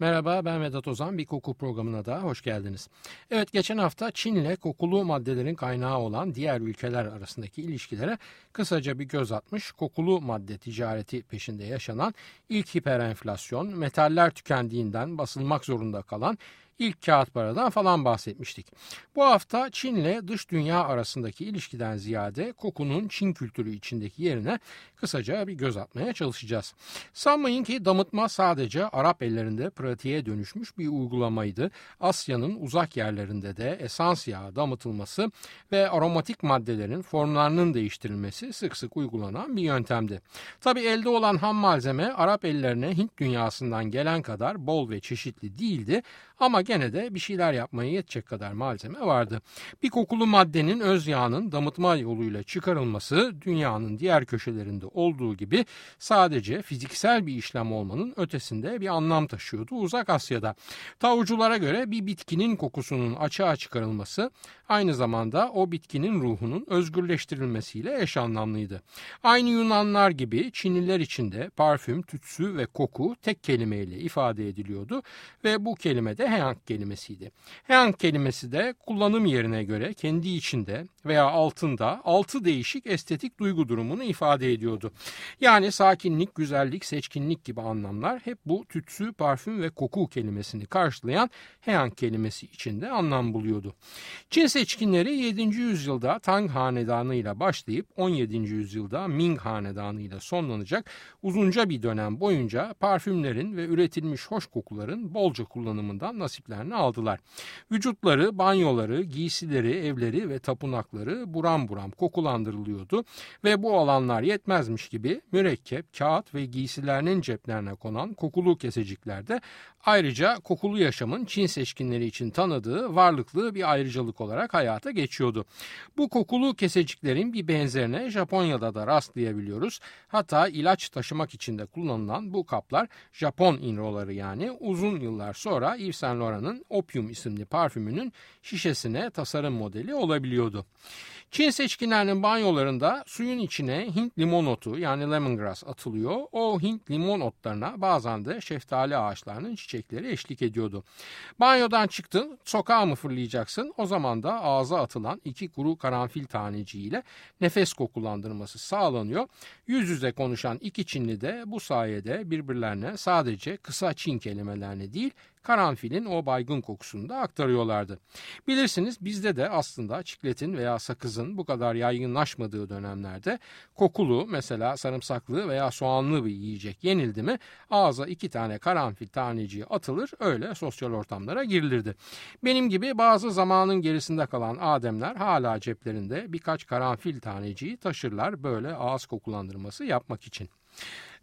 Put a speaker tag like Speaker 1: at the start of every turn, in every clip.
Speaker 1: Merhaba ben Vedat Ozan bir koku programına da hoş geldiniz. Evet geçen hafta Çin ile kokulu maddelerin kaynağı olan diğer ülkeler arasındaki ilişkilere kısaca bir göz atmış kokulu madde ticareti peşinde yaşanan ilk hiperenflasyon, metaller tükendiğinden basılmak zorunda kalan ilk kağıt paradan falan bahsetmiştik. Bu hafta Çin ile dış dünya arasındaki ilişkiden ziyade kokunun Çin kültürü içindeki yerine kısaca bir göz atmaya çalışacağız. Sanmayın ki damıtma sadece Arap ellerinde pratiğe dönüşmüş bir uygulamaydı. Asya'nın uzak yerlerinde de esans yağı damıtılması ve aromatik maddelerin formlarının değiştirilmesi sık sık uygulanan bir yöntemdi. Tabi elde olan ham malzeme Arap ellerine Hint dünyasından gelen kadar bol ve çeşitli değildi ama gene de bir şeyler yapmaya yetecek kadar malzeme vardı. Bir kokulu maddenin öz yağının damıtma yoluyla çıkarılması dünyanın diğer köşelerinde olduğu gibi sadece fiziksel bir işlem olmanın ötesinde bir anlam taşıyordu Uzak Asya'da. Tavuculara göre bir bitkinin kokusunun açığa çıkarılması aynı zamanda o bitkinin ruhunun özgürleştirilmesiyle eş anlamlıydı. Aynı Yunanlar gibi Çinliler için de parfüm, tütsü ve koku tek kelimeyle ifade ediliyordu ve bu kelime de kelimesiydi. Heang kelimesi de kullanım yerine göre kendi içinde veya altında altı değişik estetik duygu durumunu ifade ediyordu. Yani sakinlik, güzellik, seçkinlik gibi anlamlar hep bu tütsü, parfüm ve koku kelimesini karşılayan Heang kelimesi içinde anlam buluyordu. Çin seçkinleri 7. yüzyılda Tang Hanedanı ile başlayıp 17. yüzyılda Ming Hanedanı ile sonlanacak uzunca bir dönem boyunca parfümlerin ve üretilmiş hoş kokuların bolca kullanımından nasiplerini aldılar. Vücutları, banyoları, giysileri, evleri ve tapınakları buram buram kokulandırılıyordu ve bu alanlar yetmezmiş gibi mürekkep, kağıt ve giysilerinin ceplerine konan kokulu keseciklerde ayrıca kokulu yaşamın Çin seçkinleri için tanıdığı varlıklı bir ayrıcalık olarak hayata geçiyordu. Bu kokulu keseciklerin bir benzerine Japonya'da da rastlayabiliyoruz. Hatta ilaç taşımak için de kullanılan bu kaplar Japon inroları yani uzun yıllar sonra Yves Saint Laurent'ın Opium isimli parfümünün şişesine tasarım modeli olabiliyordu. Çin seçkinlerinin banyolarında suyun içine Hint limon otu yani lemongrass atılıyor. O Hint limon otlarına bazen de şeftali ağaçlarının çiçekleri eşlik ediyordu. Banyodan çıktın sokağa mı fırlayacaksın? O zaman da ağza atılan iki kuru karanfil taneciğiyle nefes kokulandırması sağlanıyor. Yüz yüze konuşan iki Çinli de bu sayede birbirlerine sadece kısa Çin kelimelerini değil karanfilin o baygın kokusunu da aktarıyorlardı. Bilirsiniz bizde de aslında çikletin veya sakızın bu kadar yaygınlaşmadığı dönemlerde kokulu mesela sarımsaklı veya soğanlı bir yiyecek yenildi mi ağza iki tane karanfil taneciği atılır öyle sosyal ortamlara girilirdi. Benim gibi bazı zamanın gerisinde kalan ademler hala ceplerinde birkaç karanfil taneciği taşırlar böyle ağız kokulandırması yapmak için.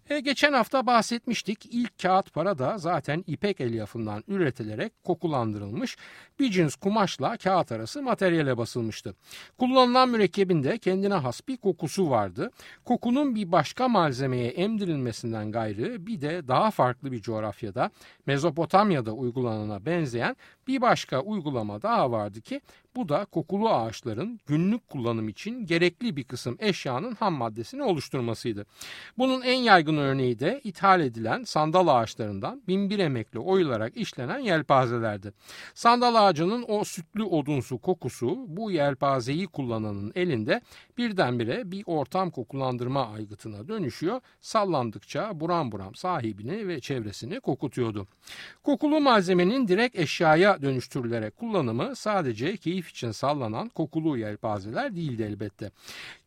Speaker 1: E, geçen hafta bahsetmiştik. İlk kağıt para da zaten ipek elyafından üretilerek kokulandırılmış bir cins kumaşla kağıt arası materyale basılmıştı. Kullanılan mürekkebin de kendine has bir kokusu vardı. Kokunun bir başka malzemeye emdirilmesinden gayrı bir de daha farklı bir coğrafyada Mezopotamya'da uygulanana benzeyen bir başka uygulama daha vardı ki bu da kokulu ağaçların günlük kullanım için gerekli bir kısım eşyanın ham maddesini oluşturmasıydı. Bunun en yaygın örneği de ithal edilen sandal ağaçlarından binbir emekle oyularak işlenen yelpazelerdi. Sandal ağacının o sütlü odunsu kokusu bu yelpazeyi kullananın elinde birdenbire bir ortam kokulandırma aygıtına dönüşüyor. Sallandıkça buram buram sahibini ve çevresini kokutuyordu. Kokulu malzemenin direkt eşyaya dönüştürülerek kullanımı sadece keyif için sallanan kokulu yelpazeler değildi elbette.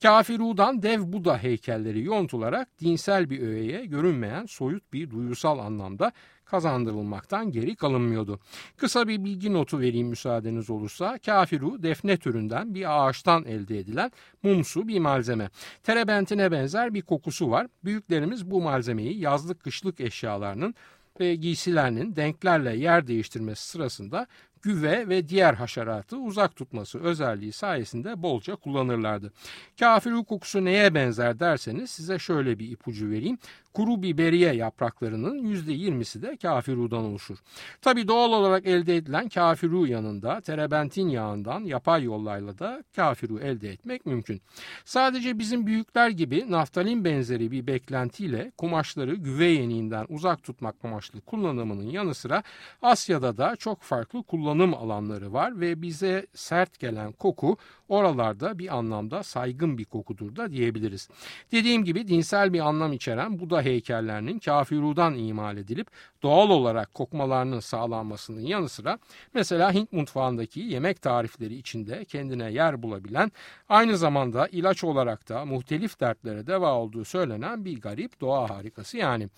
Speaker 1: Kafiru'dan dev Buda heykelleri yontularak dinsel bir öğeye görünmeyen soyut bir duyusal anlamda kazandırılmaktan geri kalınmıyordu. Kısa bir bilgi notu vereyim müsaadeniz olursa. Kafiru defne türünden bir ağaçtan elde edilen mumsu bir malzeme. Terebentine benzer bir kokusu var. Büyüklerimiz bu malzemeyi yazlık kışlık eşyalarının ve giysilerinin denklerle yer değiştirmesi sırasında güve ve diğer haşeratı uzak tutması özelliği sayesinde bolca kullanırlardı. Kafir kokusu neye benzer derseniz size şöyle bir ipucu vereyim. Kuru biberiye yapraklarının %20'si de kafirudan oluşur. Tabi doğal olarak elde edilen kafiru yanında terebentin yağından yapay yollarla da kafiru elde etmek mümkün. Sadece bizim büyükler gibi naftalin benzeri bir beklentiyle kumaşları güve yeniğinden uzak tutmak amaçlı kullanımının yanı sıra Asya'da da çok farklı kullanım alanları var ve bize sert gelen koku oralarda bir anlamda saygın bir kokudur da diyebiliriz. Dediğim gibi dinsel bir anlam içeren Heykellerinin kafirudan imal edilip doğal olarak kokmalarının sağlanmasının yanı sıra mesela Hint mutfağındaki yemek tarifleri içinde kendine yer bulabilen aynı zamanda ilaç olarak da muhtelif dertlere deva olduğu söylenen bir garip doğa harikası yani.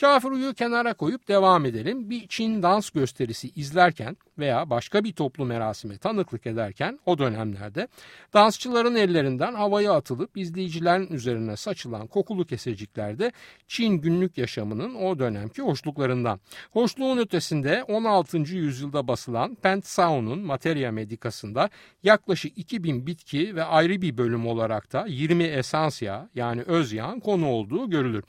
Speaker 1: Kafiruyu kenara koyup devam edelim. Bir Çin dans gösterisi izlerken veya başka bir toplu merasime tanıklık ederken o dönemlerde dansçıların ellerinden havaya atılıp izleyicilerin üzerine saçılan kokulu keseciklerde Çin günlük yaşamının o dönemki hoşluklarından. Hoşluğun ötesinde 16. yüzyılda basılan Pentsau'nun Materia Medicas'ında yaklaşık 2000 bitki ve ayrı bir bölüm olarak da 20 esans yağı yani öz yağın konu olduğu görülür.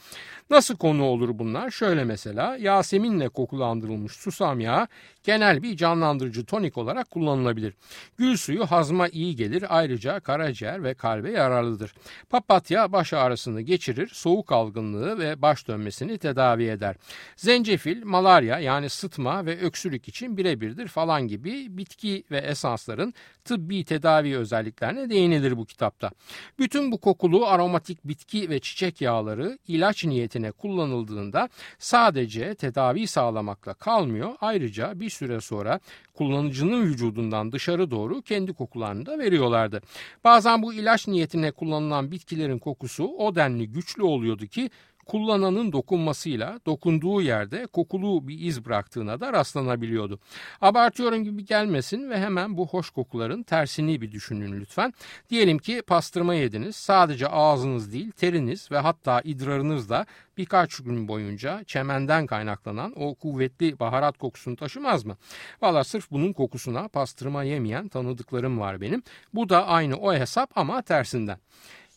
Speaker 1: Nasıl konu olur bunlar? Şöyle mesela Yaseminle kokulandırılmış susam yağı genel bir canlandırıcı tonik olarak kullanılabilir. Gül suyu hazma iyi gelir ayrıca karaciğer ve kalbe yararlıdır. Papatya baş ağrısını geçirir, soğuk algınlığı ve baş dönmesini tedavi eder. Zencefil malaria yani sıtma ve öksürük için birebirdir falan gibi bitki ve esansların tıbbi tedavi özelliklerine değinilir bu kitapta. Bütün bu kokulu aromatik bitki ve çiçek yağları ilaç niyetine kullanıldığında sadece tedavi sağlamakla kalmıyor ayrıca bir süre sonra kullanıcının vücudundan dışarı doğru kendi kokularını da veriyorlardı. Bazen bu ilaç niyetine kullanılan bitkilerin kokusu o denli güçlü oluyordu ki kullananın dokunmasıyla dokunduğu yerde kokulu bir iz bıraktığına da rastlanabiliyordu. Abartıyorum gibi gelmesin ve hemen bu hoş kokuların tersini bir düşünün lütfen. Diyelim ki pastırma yediniz. Sadece ağzınız değil teriniz ve hatta idrarınız da birkaç gün boyunca çemenden kaynaklanan o kuvvetli baharat kokusunu taşımaz mı? Valla sırf bunun kokusuna pastırma yemeyen tanıdıklarım var benim. Bu da aynı o hesap ama tersinden.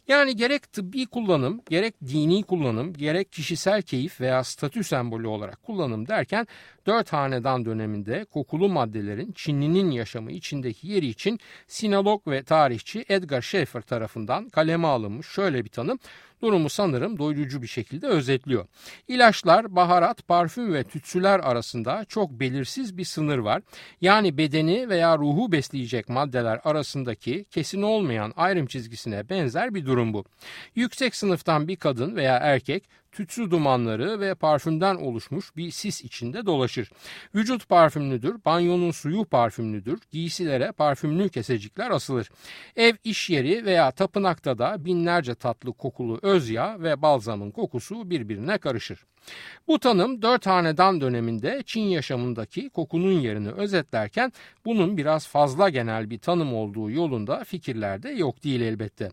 Speaker 1: Yani gerek tıbbi kullanım, gerek dini kullanım, gerek kişisel keyif veya statü sembolü olarak kullanım derken dört hanedan döneminde kokulu maddelerin Çinlinin yaşamı içindeki yeri için sinolog ve tarihçi Edgar Schaefer tarafından kaleme alınmış şöyle bir tanım durumu sanırım doyurucu bir şekilde özetliyor. İlaçlar, baharat, parfüm ve tütsüler arasında çok belirsiz bir sınır var. Yani bedeni veya ruhu besleyecek maddeler arasındaki kesin olmayan ayrım çizgisine benzer bir durum bu. Yüksek sınıftan bir kadın veya erkek tütsü dumanları ve parfümden oluşmuş bir sis içinde dolaşır. Vücut parfümlüdür, banyonun suyu parfümlüdür, giysilere parfümlü kesecikler asılır. Ev, iş yeri veya tapınakta da binlerce tatlı kokulu öz yağ ve balzamın kokusu birbirine karışır. Bu tanım dört hanedan döneminde Çin yaşamındaki kokunun yerini özetlerken bunun biraz fazla genel bir tanım olduğu yolunda fikirlerde yok değil elbette.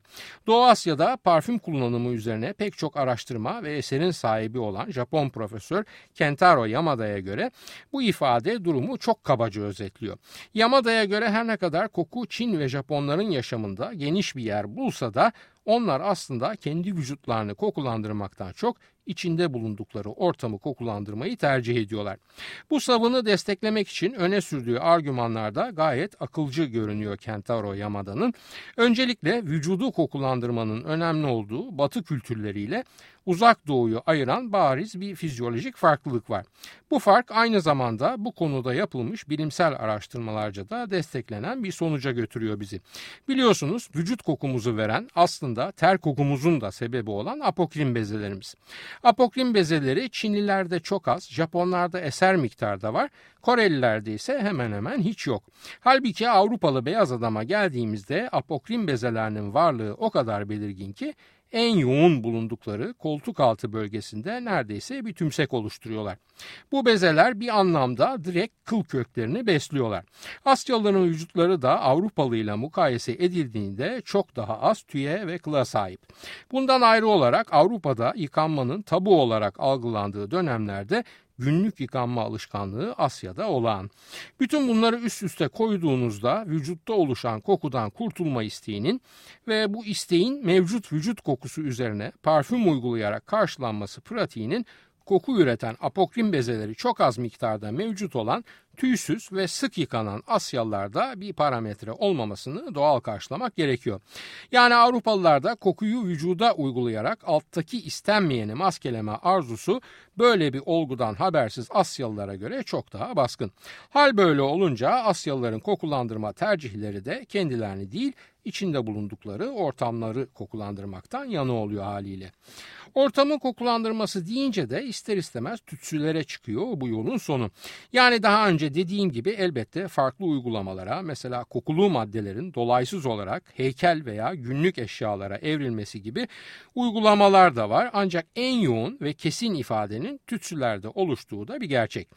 Speaker 1: Doğu Asya'da parfüm kullanımı üzerine pek çok araştırma ve eserin sahibi olan Japon profesör Kentaro Yamada'ya göre bu ifade durumu çok kabaca özetliyor. Yamada'ya göre her ne kadar koku Çin ve Japonların yaşamında geniş bir yer bulsa da onlar aslında kendi vücutlarını kokulandırmaktan çok içinde bulundukları ortamı kokulandırmayı tercih ediyorlar. Bu savını desteklemek için öne sürdüğü argümanlarda gayet akılcı görünüyor Kentaro Yamada'nın. Öncelikle vücudu kokulandırmanın önemli olduğu batı kültürleriyle uzak doğuyu ayıran bariz bir fizyolojik farklılık var. Bu fark aynı zamanda bu konuda yapılmış bilimsel araştırmalarca da desteklenen bir sonuca götürüyor bizi. Biliyorsunuz vücut kokumuzu veren aslında ter kokumuzun da sebebi olan apokrin bezelerimiz. Apokrin bezeleri Çinlilerde çok az, Japonlarda eser miktarda var, Korelilerde ise hemen hemen hiç yok. Halbuki Avrupalı beyaz adama geldiğimizde apokrin bezelerinin varlığı o kadar belirgin ki en yoğun bulundukları koltuk altı bölgesinde neredeyse bir tümsek oluşturuyorlar. Bu bezeler bir anlamda direkt kıl köklerini besliyorlar. Asyalıların vücutları da Avrupalı ile mukayese edildiğinde çok daha az tüye ve kıla sahip. Bundan ayrı olarak Avrupa'da yıkanmanın tabu olarak algılandığı dönemlerde günlük yıkanma alışkanlığı Asya'da olağan. Bütün bunları üst üste koyduğunuzda vücutta oluşan kokudan kurtulma isteğinin ve bu isteğin mevcut vücut kokusu üzerine parfüm uygulayarak karşılanması pratiğinin koku üreten apokrin bezeleri çok az miktarda mevcut olan tüysüz ve sık yıkanan Asyalılarda bir parametre olmamasını doğal karşılamak gerekiyor. Yani Avrupalılarda kokuyu vücuda uygulayarak alttaki istenmeyeni maskeleme arzusu böyle bir olgudan habersiz Asyalılara göre çok daha baskın. Hal böyle olunca Asyalıların kokulandırma tercihleri de kendilerini değil içinde bulundukları ortamları kokulandırmaktan yana oluyor haliyle. Ortamın kokulandırması deyince de ister istemez tütsülere çıkıyor bu yolun sonu. Yani daha önce dediğim gibi elbette farklı uygulamalara mesela kokulu maddelerin dolaysız olarak heykel veya günlük eşyalara evrilmesi gibi uygulamalar da var. Ancak en yoğun ve kesin ifadenin tütsülerde oluştuğu da bir gerçek.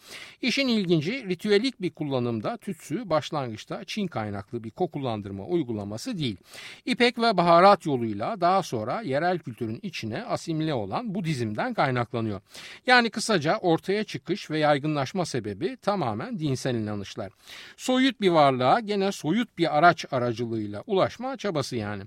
Speaker 1: İşin ilginci ritüelik bir kullanımda tütsü başlangıçta Çin kaynaklı bir kokulandırma uygulaması değil. İpek ve baharat yoluyla daha sonra yerel kültürün içine asimile olan Budizm'den kaynaklanıyor. Yani kısaca ortaya çıkış ve yaygınlaşma sebebi tamamen dinsel inanışlar. Soyut bir varlığa gene soyut bir araç aracılığıyla ulaşma çabası yani.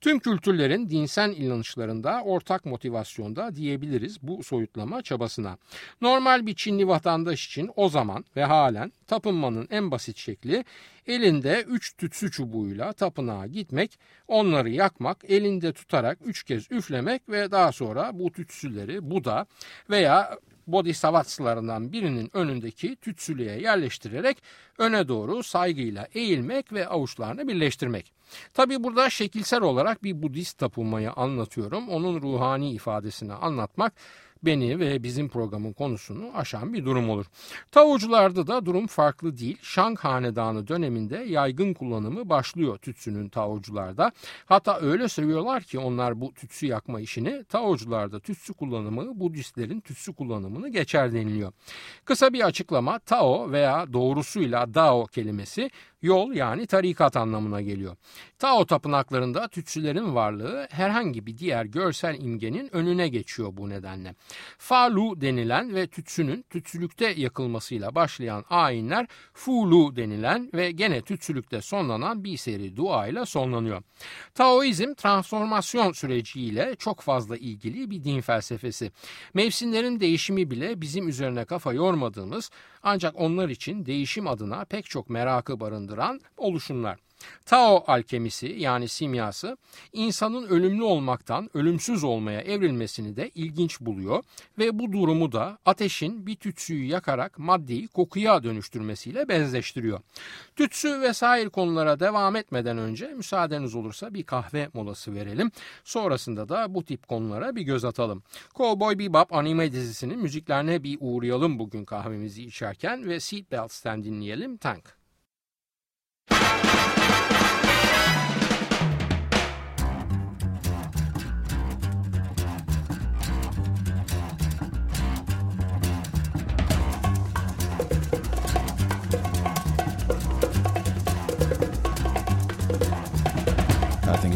Speaker 1: Tüm kültürlerin dinsel inanışlarında ortak motivasyonda diyebiliriz bu soyutlama çabasına. Normal bir Çinli vatandaş için o zaman ve halen tapınmanın en basit şekli elinde üç tütsü çubuğuyla tapınağa gitmek, onları yakmak, elinde tutarak üç kez üflemek ve daha sonra bu tütsüleri Buda veya bodhisattvaslarından birinin önündeki tütsülüğe yerleştirerek öne doğru saygıyla eğilmek ve avuçlarını birleştirmek. Tabi burada şekilsel olarak bir Budist tapınmayı anlatıyorum. Onun ruhani ifadesini anlatmak beni ve bizim programın konusunu aşan bir durum olur. Tavucularda da durum farklı değil. Şang Hanedanı döneminde yaygın kullanımı başlıyor tütsünün tavucularda. Hatta öyle seviyorlar ki onlar bu tütsü yakma işini tavucularda tütsü kullanımı Budistlerin tütsü kullanımını geçer deniliyor. Kısa bir açıklama Tao veya doğrusuyla Dao kelimesi yol yani tarikat anlamına geliyor. Tao tapınaklarında tütsülerin varlığı herhangi bir diğer görsel imgenin önüne geçiyor bu nedenle. Falu denilen ve tütsünün tütsülükte yakılmasıyla başlayan ayinler Fulu denilen ve gene tütsülükte sonlanan bir seri dua ile sonlanıyor. Taoizm transformasyon süreciyle çok fazla ilgili bir din felsefesi. Mevsimlerin değişimi bile bizim üzerine kafa yormadığımız ancak onlar için değişim adına pek çok merakı barındıran oluşumlar. Tao alkemisi yani simyası insanın ölümlü olmaktan ölümsüz olmaya evrilmesini de ilginç buluyor ve bu durumu da ateşin bir tütsüyü yakarak maddeyi kokuya dönüştürmesiyle benzeştiriyor. Tütsü vesaire konulara devam etmeden önce müsaadeniz olursa bir kahve molası verelim. Sonrasında da bu tip konulara bir göz atalım. Cowboy Bebop anime dizisinin müziklerine bir uğrayalım bugün kahvemizi içerken ve Seatbelts'ten dinleyelim Tank.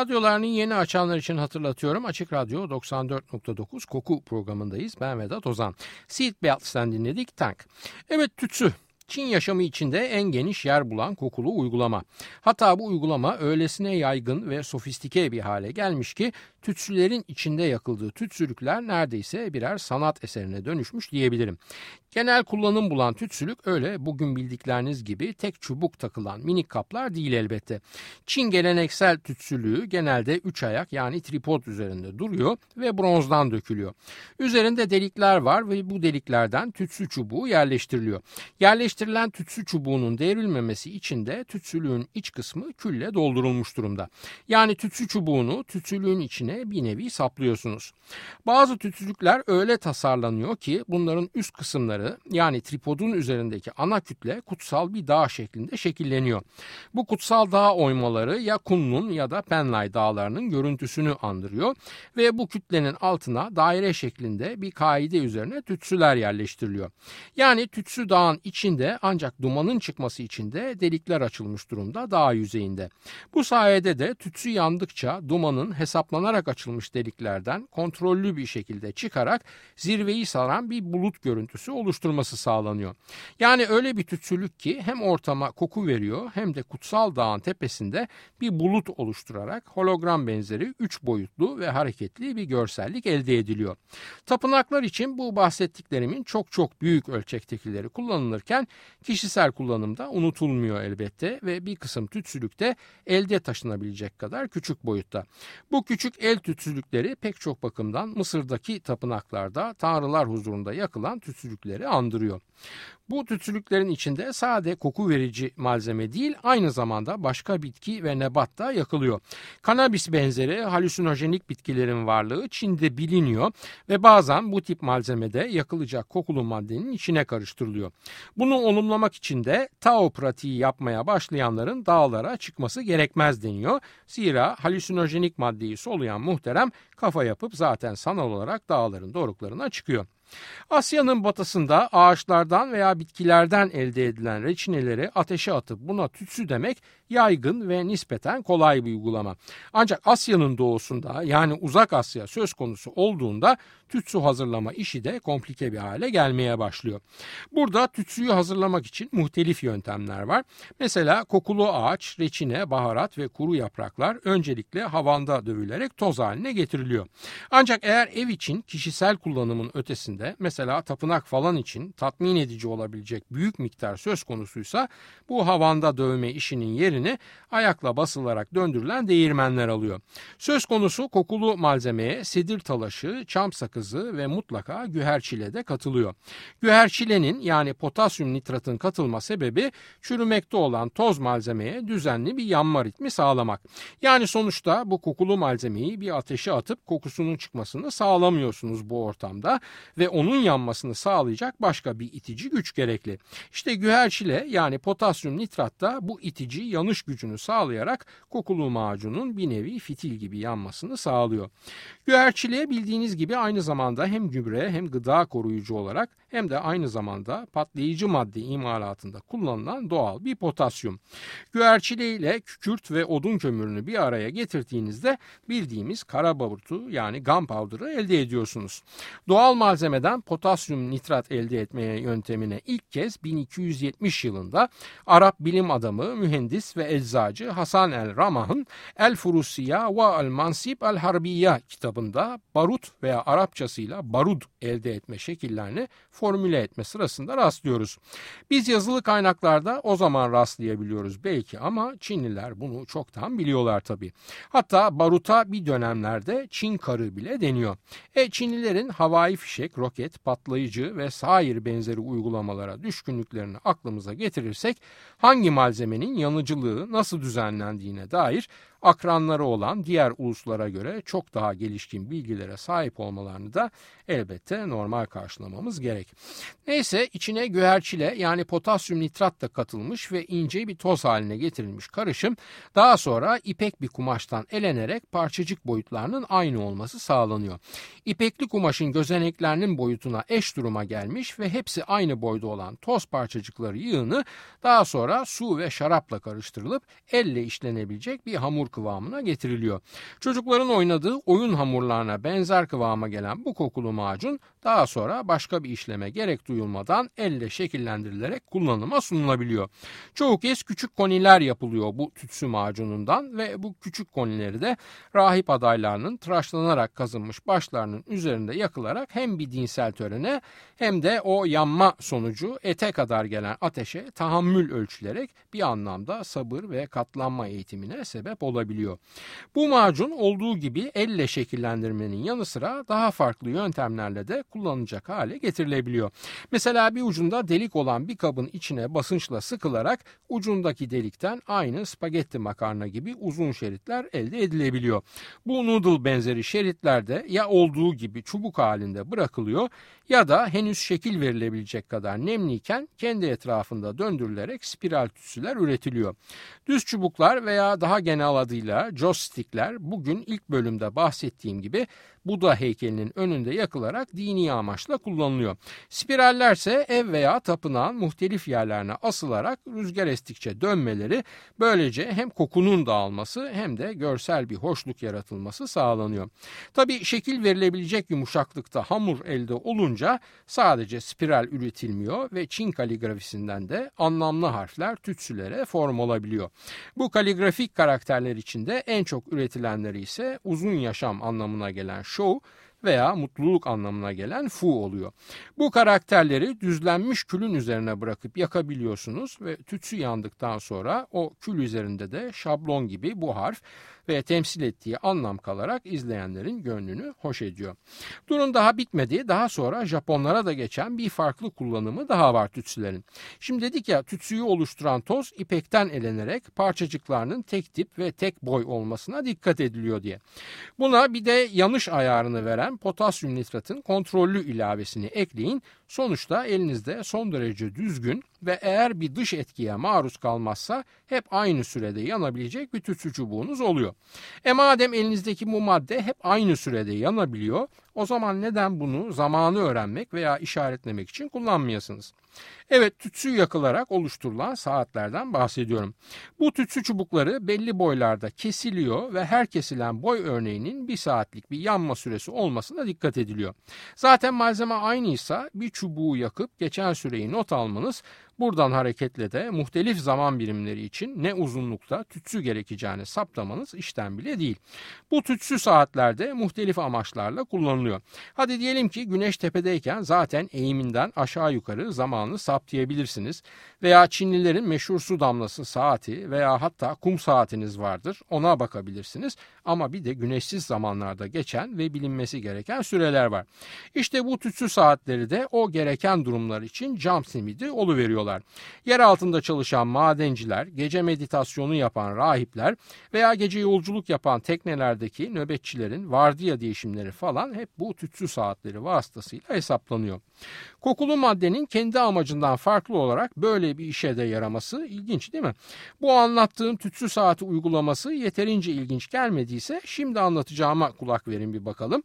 Speaker 1: Radyolarını yeni açanlar için hatırlatıyorum. Açık Radyo 94.9 Koku programındayız. Ben Vedat Ozan. Seatbelts'ten dinledik Tank. Evet tütsü. Çin yaşamı içinde en geniş yer bulan kokulu uygulama. Hatta bu uygulama öylesine yaygın ve sofistike bir hale gelmiş ki tütsülerin içinde yakıldığı tütsülükler neredeyse birer sanat eserine dönüşmüş diyebilirim. Genel kullanım bulan tütsülük öyle bugün bildikleriniz gibi tek çubuk takılan minik kaplar değil elbette. Çin geleneksel tütsülüğü genelde üç ayak yani tripod üzerinde duruyor ve bronzdan dökülüyor. Üzerinde delikler var ve bu deliklerden tütsü çubuğu yerleştiriliyor. Yerleştirilmiş Yerleştirilen tütsü çubuğunun devrilmemesi için de tütsülüğün iç kısmı külle doldurulmuş durumda. Yani tütsü çubuğunu tütsülüğün içine bir nevi saplıyorsunuz. Bazı tütsülükler öyle tasarlanıyor ki bunların üst kısımları yani tripodun üzerindeki ana kütle kutsal bir dağ şeklinde şekilleniyor. Bu kutsal dağ oymaları ya Kunlun ya da Penlay dağlarının görüntüsünü andırıyor ve bu kütlenin altına daire şeklinde bir kaide üzerine tütsüler yerleştiriliyor. Yani tütsü dağın içinde ancak dumanın çıkması için de delikler açılmış durumda dağ yüzeyinde. Bu sayede de tütsü yandıkça dumanın hesaplanarak açılmış deliklerden kontrollü bir şekilde çıkarak zirveyi saran bir bulut görüntüsü oluşturması sağlanıyor. Yani öyle bir tütsülük ki hem ortama koku veriyor hem de kutsal dağın tepesinde bir bulut oluşturarak hologram benzeri üç boyutlu ve hareketli bir görsellik elde ediliyor. Tapınaklar için bu bahsettiklerimin çok çok büyük ölçektekileri kullanılırken kişisel kullanımda unutulmuyor elbette ve bir kısım tütsülükte elde taşınabilecek kadar küçük boyutta. Bu küçük el tütsülükleri pek çok bakımdan Mısır'daki tapınaklarda tanrılar huzurunda yakılan tütsülükleri andırıyor. Bu tütsülüklerin içinde sade koku verici malzeme değil aynı zamanda başka bitki ve nebat da yakılıyor. Kanabis benzeri halüsinojenik bitkilerin varlığı Çin'de biliniyor ve bazen bu tip malzemede yakılacak kokulu maddenin içine karıştırılıyor. Bunu olumlamak için de Tao pratiği yapmaya başlayanların dağlara çıkması gerekmez deniyor. Zira halüsinojenik maddeyi soluyan muhterem kafa yapıp zaten sanal olarak dağların doruklarına çıkıyor. Asya'nın batısında ağaçlardan veya bitkilerden elde edilen reçineleri ateşe atıp buna tütsü demek yaygın ve nispeten kolay bir uygulama. Ancak Asya'nın doğusunda yani uzak Asya söz konusu olduğunda tütsü hazırlama işi de komplike bir hale gelmeye başlıyor. Burada tütsüyü hazırlamak için muhtelif yöntemler var. Mesela kokulu ağaç, reçine, baharat ve kuru yapraklar öncelikle havanda dövülerek toz haline getiriliyor. Ancak eğer ev için kişisel kullanımın ötesinde mesela tapınak falan için tatmin edici olabilecek büyük miktar söz konusuysa bu havanda dövme işinin yerini ayakla basılarak döndürülen değirmenler alıyor. Söz konusu kokulu malzemeye sedir talaşı, çam sakızı ve mutlaka güherçile de katılıyor. Güherçilenin yani potasyum nitratın katılma sebebi çürümekte olan toz malzemeye düzenli bir yanma ritmi sağlamak. Yani sonuçta bu kokulu malzemeyi bir ateşe atıp kokusunun çıkmasını sağlamıyorsunuz bu ortamda ve onun yanmasını sağlayacak başka bir itici güç gerekli. İşte güherçile yani potasyum nitrat da bu itici yanış gücünü sağlayarak kokulu macunun bir nevi fitil gibi yanmasını sağlıyor. Güherçile bildiğiniz gibi aynı zamanda hem gübre hem gıda koruyucu olarak hem de aynı zamanda patlayıcı madde imalatında kullanılan doğal bir potasyum. Güherçile ile kükürt ve odun kömürünü bir araya getirdiğinizde bildiğimiz kara barutu yani gunpowder'ı elde ediyorsunuz. Doğal malzemeden potasyum nitrat elde etmeye yöntemine ilk kez 1270 yılında Arap bilim adamı, mühendis ve eczacı Hasan el Ramah'ın El Furusiya ve El Mansip el Harbiya kitabında barut veya Arapçasıyla barud elde etme şekillerini formüle etme sırasında rastlıyoruz. Biz yazılı kaynaklarda o zaman rastlayabiliyoruz belki ama Çinliler bunu çoktan biliyorlar tabii. Hatta baruta bir dönemlerde Çin karı bile deniyor. E Çinlilerin havai fişek, patlayıcı ve sair benzeri uygulamalara düşkünlüklerini aklımıza getirirsek hangi malzemenin yanıcılığı nasıl düzenlendiğine dair akranları olan diğer uluslara göre çok daha gelişkin bilgilere sahip olmalarını da elbette normal karşılamamız gerek. Neyse içine güherçile yani potasyum nitrat da katılmış ve ince bir toz haline getirilmiş karışım daha sonra ipek bir kumaştan elenerek parçacık boyutlarının aynı olması sağlanıyor. İpekli kumaşın gözeneklerinin boyutuna eş duruma gelmiş ve hepsi aynı boyda olan toz parçacıkları yığını daha sonra su ve şarapla karıştırılıp elle işlenebilecek bir hamur kıvamına getiriliyor. Çocukların oynadığı oyun hamurlarına benzer kıvama gelen bu kokulu macun daha sonra başka bir işleme gerek duyulmadan elle şekillendirilerek kullanıma sunulabiliyor. Çoğu kez küçük koniler yapılıyor bu tütsü macunundan ve bu küçük konileri de rahip adaylarının tıraşlanarak kazınmış başlarının üzerinde yakılarak hem bir dinsel törene hem de o yanma sonucu ete kadar gelen ateşe tahammül ölçülerek bir anlamda sabır ve katlanma eğitimine sebep olabiliyor olabiliyor. Bu macun olduğu gibi elle şekillendirmenin yanı sıra daha farklı yöntemlerle de kullanılacak hale getirilebiliyor. Mesela bir ucunda delik olan bir kabın içine basınçla sıkılarak ucundaki delikten aynı spagetti makarna gibi uzun şeritler elde edilebiliyor. Bu noodle benzeri şeritler de ya olduğu gibi çubuk halinde bırakılıyor ya da henüz şekil verilebilecek kadar nemliyken kendi etrafında döndürülerek spiral tütsüler üretiliyor. Düz çubuklar veya daha genel adıyla joystickler bugün ilk bölümde bahsettiğim gibi Buda heykelinin önünde yakılarak dini amaçla kullanılıyor. Spirallerse ev veya tapınağın muhtelif yerlerine asılarak rüzgar estikçe dönmeleri böylece hem kokunun dağılması hem de görsel bir hoşluk yaratılması sağlanıyor. Tabi şekil verilebilecek yumuşaklıkta hamur elde olunca sadece spiral üretilmiyor ve Çin kaligrafisinden de anlamlı harfler tütsülere form olabiliyor. Bu kaligrafik karakterler içinde en çok üretilenleri ise uzun yaşam anlamına gelen show veya mutluluk anlamına gelen fu oluyor. Bu karakterleri düzlenmiş külün üzerine bırakıp yakabiliyorsunuz ve tütsü yandıktan sonra o kül üzerinde de şablon gibi bu harf ve temsil ettiği anlam kalarak izleyenlerin gönlünü hoş ediyor. Durum daha bitmedi. Daha sonra Japonlara da geçen bir farklı kullanımı daha var tütsülerin. Şimdi dedik ya tütsüyü oluşturan toz ipekten elenerek parçacıklarının tek tip ve tek boy olmasına dikkat ediliyor diye. Buna bir de yanış ayarını veren potasyum nitratın kontrollü ilavesini ekleyin. Sonuçta elinizde son derece düzgün ve eğer bir dış etkiye maruz kalmazsa hep aynı sürede yanabilecek bir tütsü çubuğunuz oluyor. E madem elinizdeki bu madde hep aynı sürede yanabiliyor o zaman neden bunu zamanı öğrenmek veya işaretlemek için kullanmayasınız? Evet tütsü yakılarak oluşturulan saatlerden bahsediyorum. Bu tütsü çubukları belli boylarda kesiliyor ve her kesilen boy örneğinin bir saatlik bir yanma süresi olmasına dikkat ediliyor. Zaten malzeme aynıysa bir çubuğu yakıp geçen süreyi not almanız Buradan hareketle de muhtelif zaman birimleri için ne uzunlukta tütsü gerekeceğini saptamanız işten bile değil. Bu tütsü saatlerde muhtelif amaçlarla kullanılıyor. Hadi diyelim ki güneş tepedeyken zaten eğiminden aşağı yukarı zamanı saptayabilirsiniz. Veya Çinlilerin meşhur su damlası saati veya hatta kum saatiniz vardır ona bakabilirsiniz. Ama bir de güneşsiz zamanlarda geçen ve bilinmesi gereken süreler var. İşte bu tütsü saatleri de o gereken durumlar için cam simidi oluveriyorlar. Yer altında çalışan madenciler, gece meditasyonu yapan rahipler veya gece yolculuk yapan teknelerdeki nöbetçilerin vardiya değişimleri falan hep bu tütsü saatleri vasıtasıyla hesaplanıyor. Kokulu maddenin kendi amacından farklı olarak böyle bir işe de yaraması ilginç değil mi? Bu anlattığım tütsü saati uygulaması yeterince ilginç gelmediyse şimdi anlatacağıma kulak verin bir bakalım.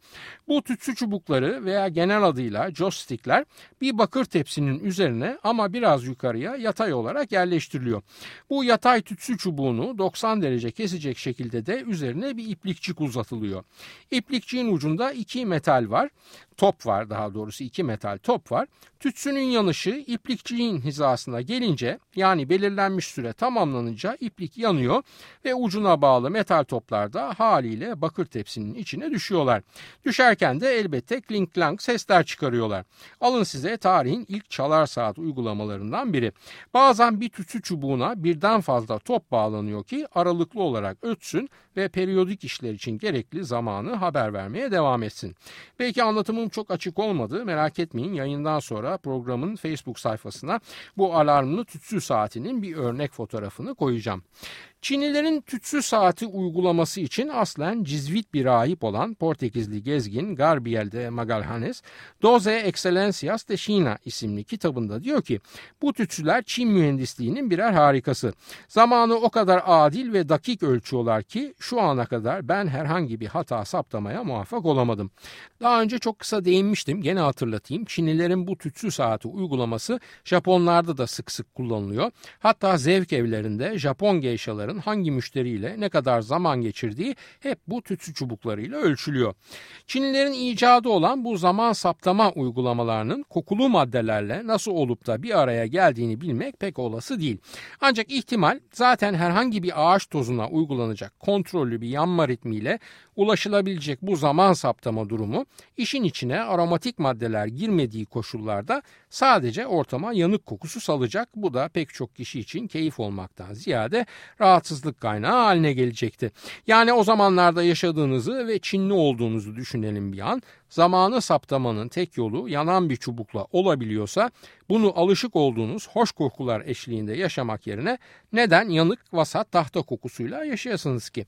Speaker 1: Bu tütsü çubukları veya genel adıyla joystickler bir bakır tepsinin üzerine ama biraz yukarıya yatay olarak yerleştiriliyor. Bu yatay tütsü çubuğunu 90 derece kesecek şekilde de üzerine bir iplikçik uzatılıyor. İplikçiğin ucunda iki metal var top var daha doğrusu iki metal top var. Tütsünün yanışı iplikçiğin hizasına gelince yani belirlenmiş süre tamamlanınca iplik yanıyor ve ucuna bağlı metal toplar da haliyle bakır tepsinin içine düşüyorlar. Düşerken de elbette klink klank sesler çıkarıyorlar. Alın size tarihin ilk çalar saat uygulamalarından biri. Bazen bir tütsü çubuğuna birden fazla top bağlanıyor ki aralıklı olarak ötsün ve periyodik işler için gerekli zamanı haber vermeye devam etsin. Belki anlatımım çok açık olmadı merak etmeyin yayından sonra programın Facebook sayfasına bu alarmlı tütsü saatinin bir örnek fotoğrafını koyacağım. Çinlilerin tütsü saati uygulaması için aslen cizvit bir rahip olan Portekizli gezgin Garbiel de Magalhanes, Doze Excellencias de China isimli kitabında diyor ki bu tütsüler Çin mühendisliğinin birer harikası. Zamanı o kadar adil ve dakik ölçüyorlar ki şu ana kadar ben herhangi bir hata saptamaya muvaffak olamadım. Daha önce çok kısa değinmiştim gene hatırlatayım. Çinlilerin bu tütsü saati uygulaması Japonlarda da sık sık kullanılıyor. Hatta zevk evlerinde Japon geyşaların hangi müşteriyle ne kadar zaman geçirdiği hep bu tütsü çubuklarıyla ölçülüyor. Çinlilerin icadı olan bu zaman saptama uygulamalarının kokulu maddelerle nasıl olup da bir araya geldiğini bilmek pek olası değil. Ancak ihtimal zaten herhangi bir ağaç tozuna uygulanacak kontrollü bir yanma ritmiyle ulaşılabilecek bu zaman saptama durumu işin içine aromatik maddeler girmediği bilmediği koşullarda sadece ortama yanık kokusu salacak. Bu da pek çok kişi için keyif olmaktan ziyade rahatsızlık kaynağı haline gelecekti. Yani o zamanlarda yaşadığınızı ve Çinli olduğunuzu düşünelim bir an. Zamanı saptamanın tek yolu yanan bir çubukla olabiliyorsa bunu alışık olduğunuz hoş kokular eşliğinde yaşamak yerine neden yanık vasat tahta kokusuyla yaşayasınız ki?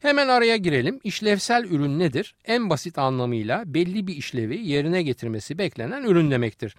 Speaker 1: Hemen araya girelim. İşlevsel ürün nedir? En basit anlamıyla belli bir işlevi yerine getirmesi beklenen ürün demektir.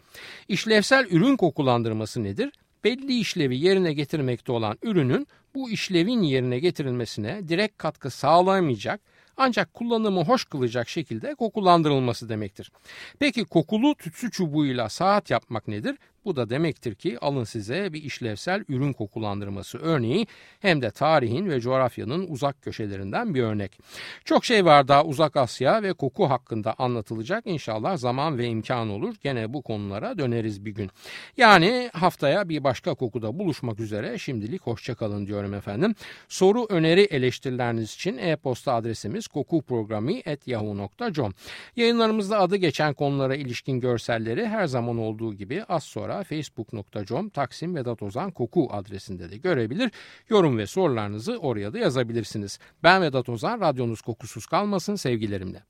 Speaker 1: İşlevsel ürün kokulandırması nedir? belli işlevi yerine getirmekte olan ürünün bu işlevin yerine getirilmesine direkt katkı sağlayamayacak ancak kullanımı hoş kılacak şekilde kokulandırılması demektir. Peki kokulu tütsü çubuğuyla saat yapmak nedir? Bu da demektir ki alın size bir işlevsel ürün kokulandırması örneği hem de tarihin ve coğrafyanın uzak köşelerinden bir örnek. Çok şey var daha uzak Asya ve koku hakkında anlatılacak inşallah zaman ve imkan olur. Gene bu konulara döneriz bir gün. Yani haftaya bir başka kokuda buluşmak üzere şimdilik hoşçakalın diyorum efendim. Soru, öneri, eleştirileriniz için e-posta adresimiz kokuprogrami.yahoo.com Yayınlarımızda adı geçen konulara ilişkin görselleri her zaman olduğu gibi az sonra facebook.com Taksim Vedat Ozan Koku adresinde de görebilir. Yorum ve sorularınızı oraya da yazabilirsiniz. Ben Vedat Ozan, radyonuz kokusuz kalmasın sevgilerimle.